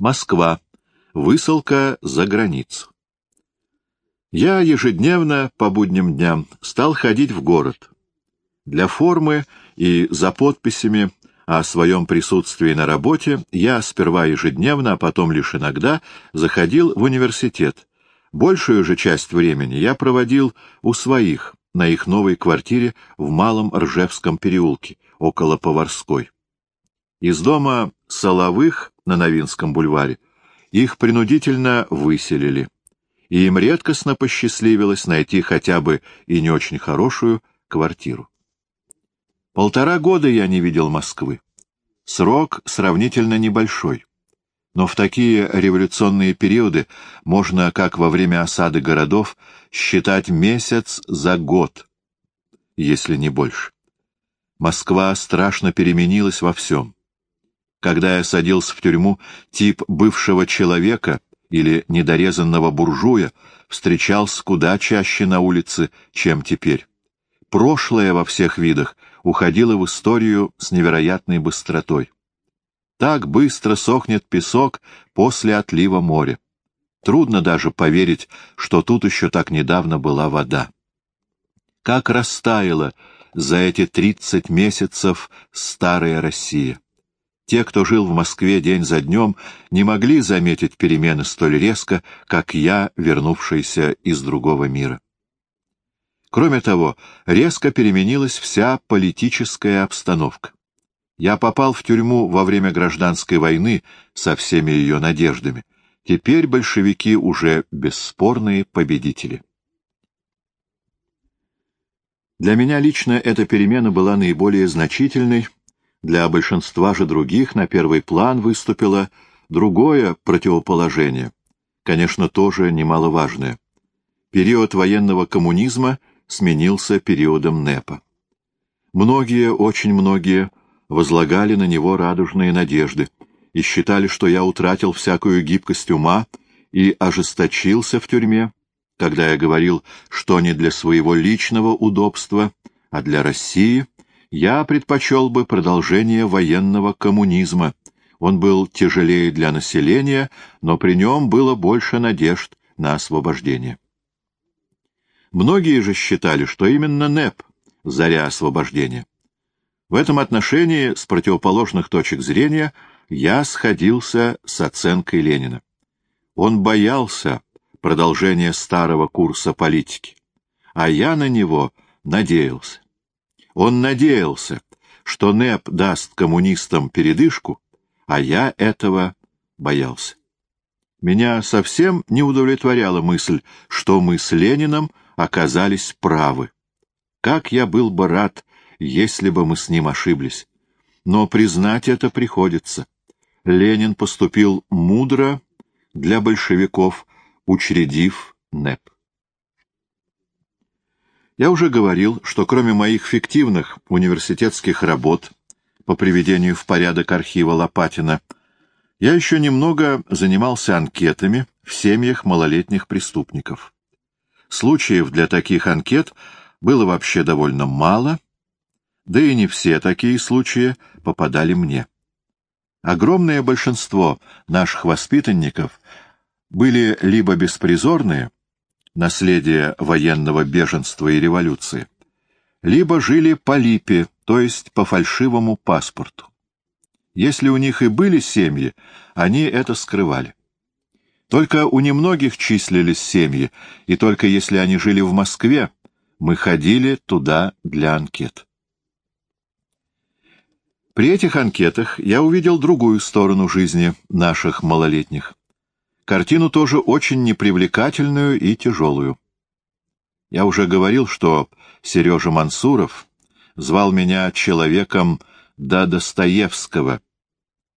Москва. Высылка за границу. Я ежедневно по будним дням стал ходить в город. Для формы и за подписями о своем присутствии на работе я сперва ежедневно, а потом лишь иногда заходил в университет. Большую же часть времени я проводил у своих, на их новой квартире в Малом Ржевском переулке, около Поварской. Из дома Соловых на Новинском бульваре их принудительно выселили, и им редкостно посчастливилось найти хотя бы и не очень хорошую квартиру. Полтора года я не видел Москвы. Срок сравнительно небольшой. Но в такие революционные периоды можно, как во время осады городов, считать месяц за год, если не больше. Москва страшно переменилась во всем. Когда я садился в тюрьму, тип бывшего человека или недорезанного буржуя встречался куда чаще на улице, чем теперь. Прошлое во всех видах уходило в историю с невероятной быстротой. Так быстро сохнет песок после отлива моря. Трудно даже поверить, что тут еще так недавно была вода. Как растаяла за эти тридцать месяцев старая Россия. Те, кто жил в Москве день за днем, не могли заметить перемены столь резко, как я, вернувшийся из другого мира. Кроме того, резко переменилась вся политическая обстановка. Я попал в тюрьму во время гражданской войны со всеми ее надеждами. Теперь большевики уже бесспорные победители. Для меня лично эта перемена была наиболее значительной, для большинства же других на первый план выступило другое противоположение, конечно, тоже немаловажное. Период военного коммунизма сменился периодом НЭПа. Многие, очень многие, возлагали на него радужные надежды и считали, что я утратил всякую гибкость ума и ожесточился в тюрьме, когда я говорил, что не для своего личного удобства, а для России я предпочел бы продолжение военного коммунизма. Он был тяжелее для населения, но при нем было больше надежд на освобождение. Многие же считали, что именно НЭП — заря освобождения. В этом отношении, с противоположных точек зрения, я сходился с оценкой Ленина. Он боялся продолжения старого курса политики, а я на него надеялся. Он надеялся, что НЭП даст коммунистам передышку, а я этого боялся. Меня совсем не удовлетворяла мысль, что мы с Лениным оказались правы. Как я был бы рад если бы мы с ним ошиблись. Но признать это приходится. Ленин поступил мудро для большевиков, учредив НЭП. Я уже говорил, что кроме моих фиктивных университетских работ по приведению в порядок архива Лопатина, я еще немного занимался анкетами в семьях малолетних преступников. Случаев для таких анкет было вообще довольно мало — да и не все такие случаи попадали мне. Огромное большинство наших воспитанников были либо беспризорные, наследие военного беженства и революции, либо жили по липе, то есть по фальшивому паспорту. Если у них и были семьи, они это скрывали. Только у немногих числились семьи, и только если они жили в Москве, мы ходили туда для анкет. При этих анкетах я увидел другую сторону жизни наших малолетних. Картину тоже очень непривлекательную и тяжелую. Я уже говорил, что Сережа Мансуров звал меня человеком до Достоевского,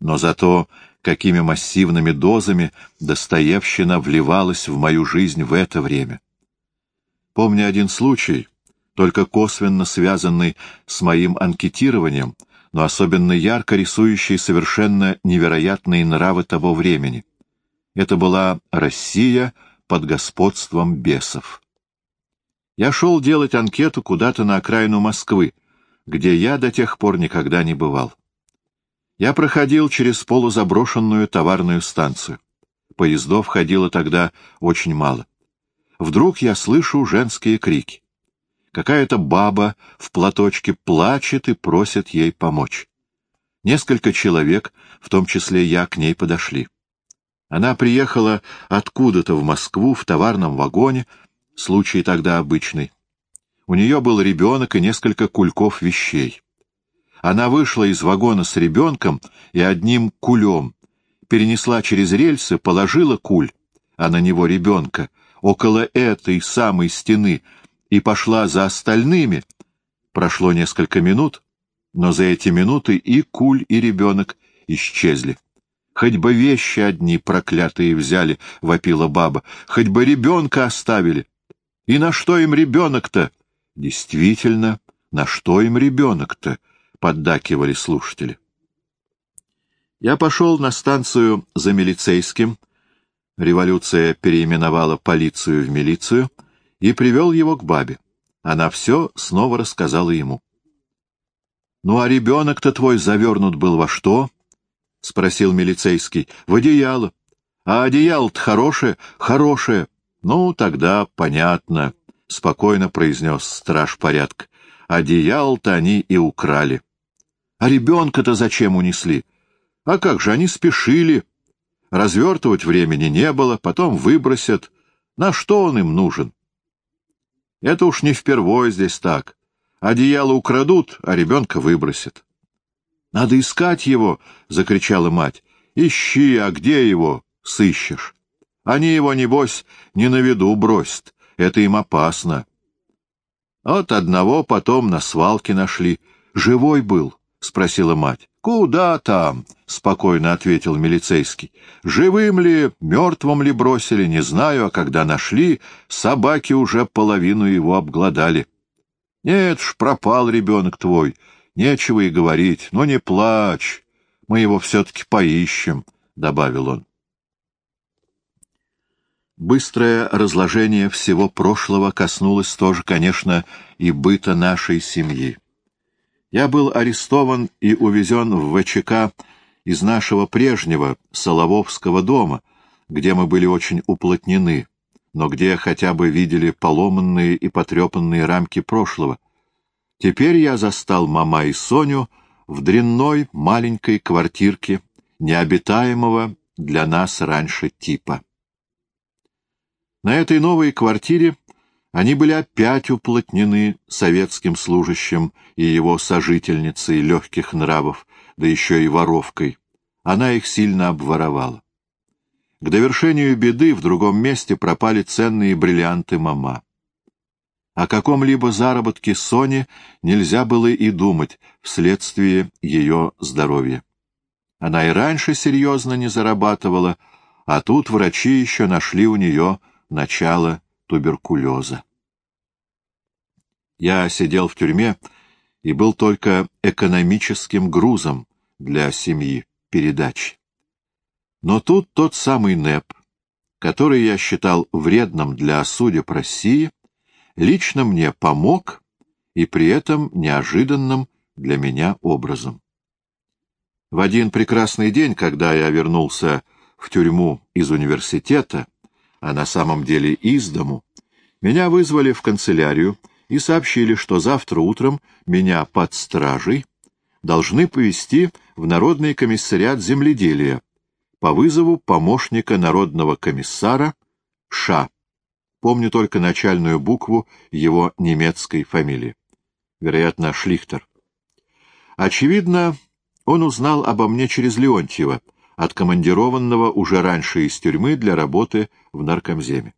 но зато какими массивными дозами Достоевщина вливалась в мою жизнь в это время. Помню один случай, только косвенно связанный с моим анкетированием — но особенно ярко рисующий совершенно невероятные нравы того времени. Это была Россия под господством бесов. Я шел делать анкету куда-то на окраину Москвы, где я до тех пор никогда не бывал. Я проходил через полузаброшенную товарную станцию. Поездов ходило тогда очень мало. Вдруг я слышу женские крики. Какая-то баба в платочке плачет и просит ей помочь. Несколько человек, в том числе я, к ней подошли. Она приехала откуда-то в Москву в товарном вагоне, случай тогда обычный. У нее был ребенок и несколько кульков вещей. Она вышла из вагона с ребенком и одним кулем, перенесла через рельсы, положила куль, а на него ребенка, около этой самой стены, и пошла за остальными. Прошло несколько минут, но за эти минуты и куль, и ребенок исчезли. Хоть бы вещи одни проклятые взяли, — вопила баба, — хоть бы ребенка оставили. И на что им ребенок-то? Действительно, на что им ребенок-то? — поддакивали слушатели. Я пошел на станцию за милицейским, революция переименовала полицию в милицию, и привел его к бабе. Она все снова рассказала ему. — Ну, а ребенок-то твой завернут был во что? — спросил милицейский. — В одеяло. — А одеяло-то хорошее? — Хорошее. — Ну, тогда понятно, — спокойно произнес страж порядка. Одеяло-то они и украли. — А ребенка-то зачем унесли? — А как же, они спешили. Развертывать времени не было, потом выбросят. На что он им нужен? Это уж не впервой здесь так. Одеяло украдут, а ребенка выбросят. — Надо искать его! — закричала мать. — Ищи, а где его сыщешь? Они его, небось, не на виду бросят. Это им опасно. Вот одного потом на свалке нашли. Живой был, — спросила мать. — Куда там? — спокойно ответил милицейский. — Живым ли, мертвым ли бросили, не знаю, а когда нашли, собаки уже половину его обглодали. — Нет ж, пропал ребенок твой, нечего и говорить, но не плачь, мы его все-таки поищем, — добавил он. Быстрое разложение всего прошлого коснулось тоже, конечно, и быта нашей семьи. Я был арестован и увезен в ВЧК из нашего прежнего Солововского дома, где мы были очень уплотнены, но где хотя бы видели поломанные и потрепанные рамки прошлого. Теперь я застал мама и Соню в дрянной маленькой квартирке, необитаемого для нас раньше типа. На этой новой квартире они были опять уплотнены советским служащим и его сожительницей легких нравов, да еще и воровкой. Она их сильно обворовала. К довершению беды в другом месте пропали ценные бриллианты мама. О каком-либо заработке Сони нельзя было и думать вследствие ее здоровья. Она и раньше серьезно не зарабатывала, а тут врачи еще нашли у нее начало туберкулеза. Я сидел в тюрьме и был только экономическим грузом для семьи передач. Но тут тот самый НЭП, который я считал вредным для судеб России, лично мне помог и при этом неожиданным для меня образом. В один прекрасный день, когда я вернулся в тюрьму из университета, а на самом деле из дому, меня вызвали в канцелярию и сообщили, что завтра утром меня под стражей должны повести в Народный комиссариат земледелия по вызову помощника народного комиссара Ша. Помню только начальную букву его немецкой фамилии. Вероятно, Шлихтер. Очевидно, он узнал обо мне через Леонтьева, откомандированного уже раньше из тюрьмы для работы в наркомземе.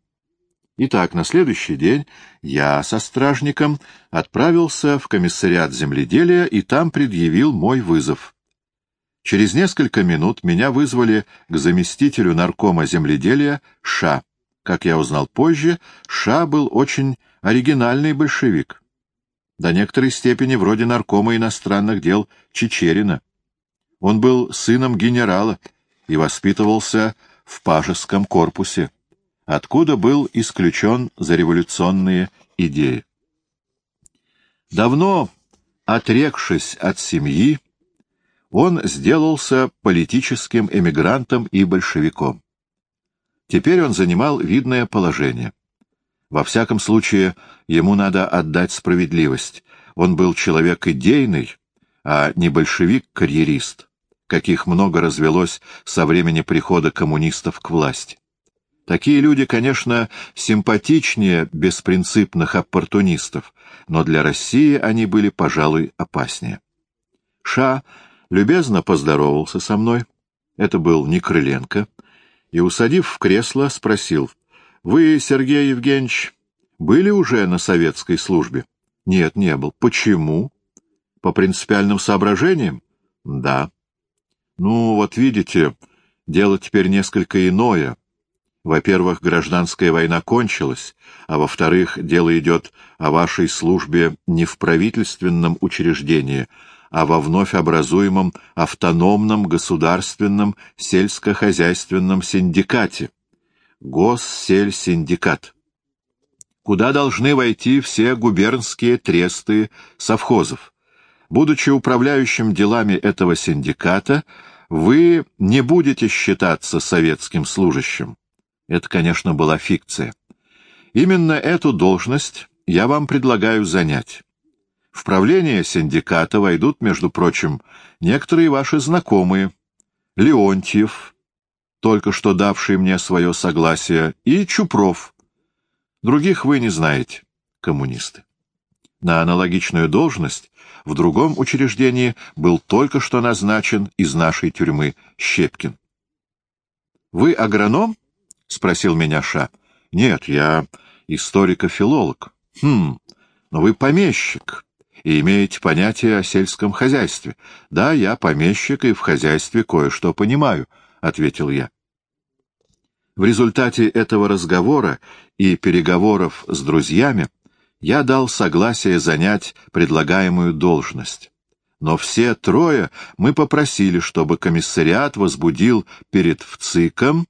Итак, на следующий день я со стражником отправился в комиссариат земледелия и там предъявил мой вызов. Через несколько минут меня вызвали к заместителю наркома земледелия Ша. Как я узнал позже, Ша был очень оригинальный большевик. До некоторой степени вроде наркома иностранных дел Чечерина. Он был сыном генерала и воспитывался в пажеском корпусе, откуда был исключен за революционные идеи. Давно отрекшись от семьи, он сделался политическим эмигрантом и большевиком. Теперь он занимал видное положение. Во всяком случае, ему надо отдать справедливость. Он был человек идейный, а не большевик-карьерист, каких много развелось со времени прихода коммунистов к власти. Такие люди, конечно, симпатичнее беспринципных оппортунистов, но для России они были, пожалуй, опаснее. Ша любезно поздоровался со мной, это был не Крыленко, и, усадив в кресло, спросил, «Вы, Сергей Евгеньевич, были уже на советской службе?» «Нет, не был. Почему?» «По принципиальным соображениям?» «Да». «Ну, вот видите, дело теперь несколько иное». Во-первых, гражданская война кончилась, а во-вторых, дело идет о вашей службе не в правительственном учреждении, а во вновь образуемом автономном государственном сельскохозяйственном синдикате. Госсельсиндикат. Куда должны войти все губернские тресты совхозов. Будучи управляющим делами этого синдиката, вы не будете считаться советским служащим. Это, конечно, была фикция. Именно эту должность я вам предлагаю занять. В правление синдиката войдут, между прочим, некоторые ваши знакомые. Леонтьев, только что давший мне свое согласие, и Чупров. Других вы не знаете, коммунисты. На аналогичную должность в другом учреждении был только что назначен из нашей тюрьмы Щепкин. «Вы агроном?» — спросил меня Ша. «Нет, я историко-филолог». «Хм, но вы помещик и имеете понятие о сельском хозяйстве. Да, я помещик и в хозяйстве кое-что понимаю, — ответил я. В результате этого разговора и переговоров с друзьями я дал согласие занять предлагаемую должность. Но все трое мы попросили, чтобы комиссариат возбудил перед ВЦИКом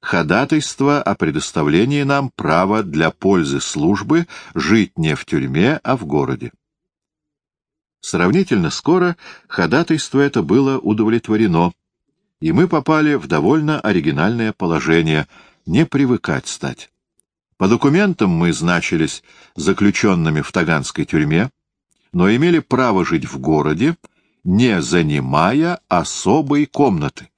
ходатайство о предоставлении нам права для пользы службы жить не в тюрьме, а в городе. Сравнительно скоро ходатайство это было удовлетворено, и мы попали в довольно оригинальное положение — не привыкать стать. По документам мы значились заключенными в Таганской тюрьме, но имели право жить в городе, не занимая особой комнаты.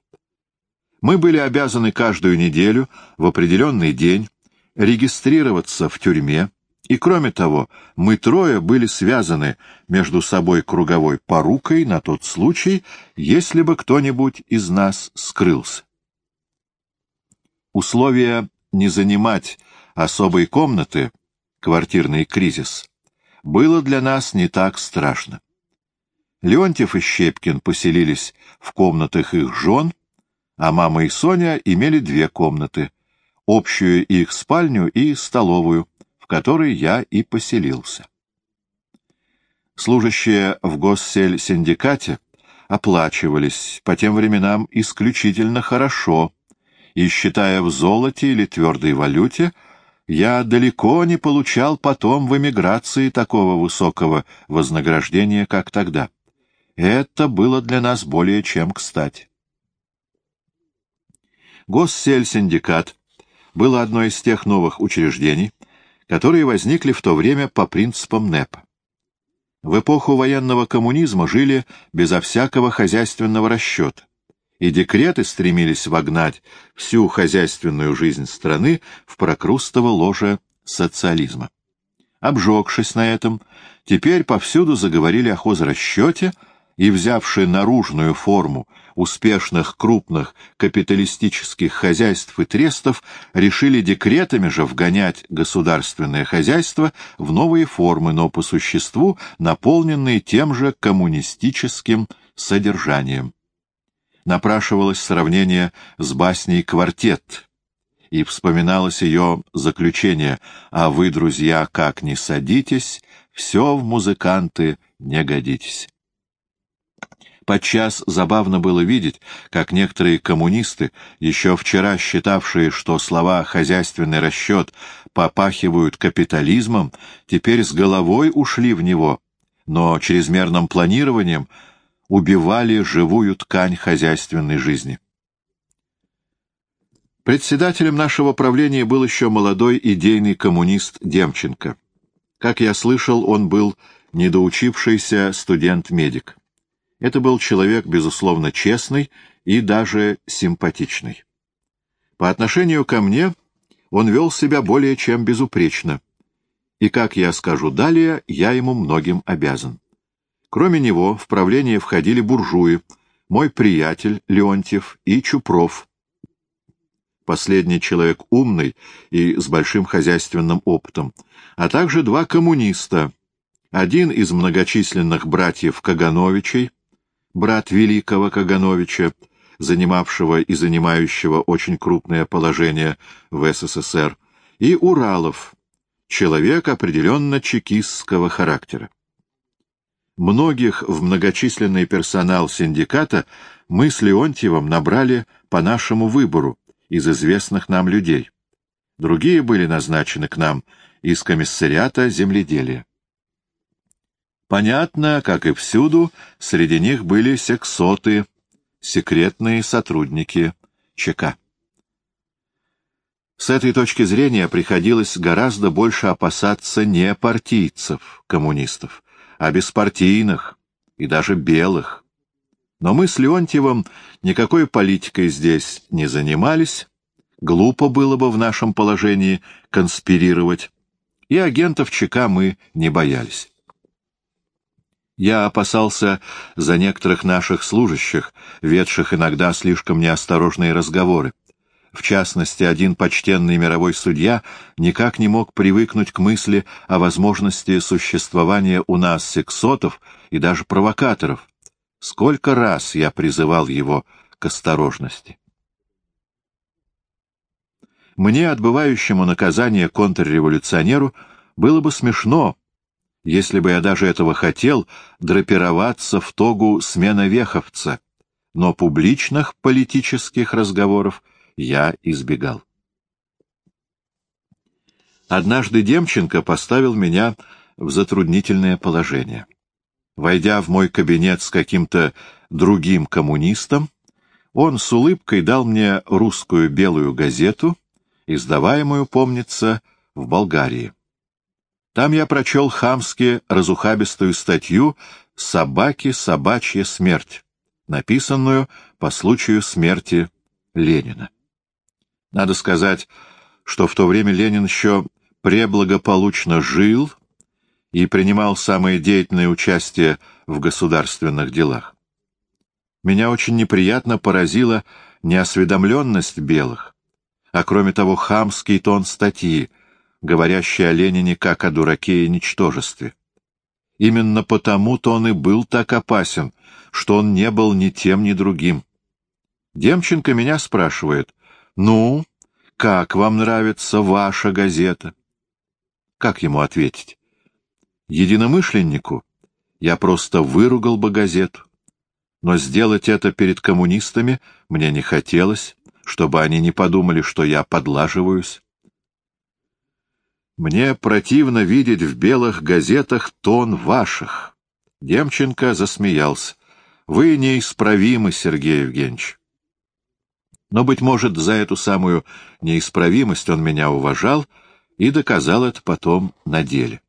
Мы были обязаны каждую неделю в определенный день регистрироваться в тюрьме, и, кроме того, мы трое были связаны между собой круговой порукой на тот случай, если бы кто-нибудь из нас скрылся. Условие не занимать особой комнаты, квартирный кризис, было для нас не так страшно. Леонтьев и Щепкин поселились в комнатах их жен, а мама и Соня имели две комнаты, общую их спальню и столовую, которой я и поселился. Служащие в госсельсиндикате оплачивались по тем временам исключительно хорошо, и, считая в золоте или твердой валюте, я далеко не получал потом в эмиграции такого высокого вознаграждения, как тогда. Это было для нас более чем кстати. Госсельсиндикат было одно из тех новых учреждений, которые возникли в то время по принципам НЭПа. В эпоху военного коммунизма жили безо всякого хозяйственного расчета, и декреты стремились вогнать всю хозяйственную жизнь страны в прокрустово ложе социализма. Обжегшись на этом, теперь повсюду заговорили о хозрасчете и, взявши наружную форму успешных крупных капиталистических хозяйств и трестов решили декретами же вгонять государственное хозяйство в новые формы, но по существу наполненные тем же коммунистическим содержанием. Напрашивалось сравнение с басней «Квартет», и вспоминалось ее заключение «А вы, друзья, как ни садитесь, все в музыканты не годитесь». Подчас забавно было видеть, как некоторые коммунисты, еще вчера считавшие, что слова «хозяйственный расчет» попахивают капитализмом, теперь с головой ушли в него, но чрезмерным планированием убивали живую ткань хозяйственной жизни. Председателем нашего правления был еще молодой идейный коммунист Демченко. Как я слышал, он был недоучившийся студент-медик. Это был человек, безусловно, честный и даже симпатичный. По отношению ко мне он вел себя более чем безупречно. И, как я скажу далее, я ему многим обязан. Кроме него в правление входили буржуи, мой приятель Леонтьев и Чупров, последний человек умный и с большим хозяйственным опытом, а также два коммуниста, один из многочисленных братьев Кагановичей, брат великого Кагановича, занимавшего и занимающего очень крупное положение в СССР, и Уралов, человек определенно чекистского характера. Многих в многочисленный персонал синдиката мы с Леонтьевым набрали по нашему выбору, из известных нам людей. Другие были назначены к нам из комиссариата земледелия. Понятно, как и всюду, среди них были сексоты, секретные сотрудники ЧК. С этой точки зрения приходилось гораздо больше опасаться не партийцев, коммунистов, а беспартийных и даже белых. Но мы с Леонтьевым никакой политикой здесь не занимались, глупо было бы в нашем положении конспирировать, и агентов ЧК мы не боялись. Я опасался за некоторых наших служащих, ведших иногда слишком неосторожные разговоры. В частности, один почтенный мировой судья никак не мог привыкнуть к мысли о возможности существования у нас сексотов и даже провокаторов, Сколько раз я призывал его к осторожности. Мне, отбывающему наказание контрреволюционеру, было бы смешно, если бы я даже этого хотел, драпироваться в тогу сменовеховца, но публичных политических разговоров я избегал. Однажды Демченко поставил меня в затруднительное положение. Войдя в мой кабинет с каким-то другим коммунистом, он с улыбкой дал мне русскую белую газету, издаваемую, помнится, в Болгарии. Там я прочел хамски разухабистую статью «Собаки, собачья смерть», написанную по случаю смерти Ленина. Надо сказать, что в то время Ленин еще преблагополучно жил и принимал самое деятельное участие в государственных делах. Меня очень неприятно поразила неосведомленность белых, а кроме того хамский тон статьи, говорящий о Ленине как о дураке и ничтожестве. Именно потому-то он и был так опасен, что он не был ни тем, ни другим. Демченко меня спрашивает, «Ну, как вам нравится ваша газета?» Как ему ответить? единомышленнику, я просто выругал бы газету. Но сделать это перед коммунистами мне не хотелось, чтобы они не подумали, что я подлаживаюсь. Мне противно видеть в белых газетах тон ваших. Демченко засмеялся. Вы неисправимы, Сергей Евгеньевич. Но, быть может, за эту самую неисправимость он меня уважал и доказал это потом на деле.